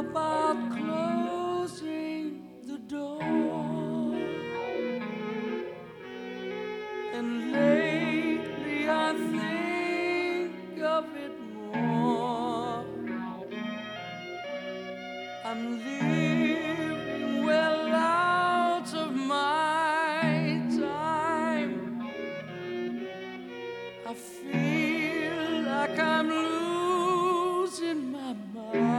about closing the door. And lately I think of it more. I'm living well out of my time. I feel like I'm losing my mind.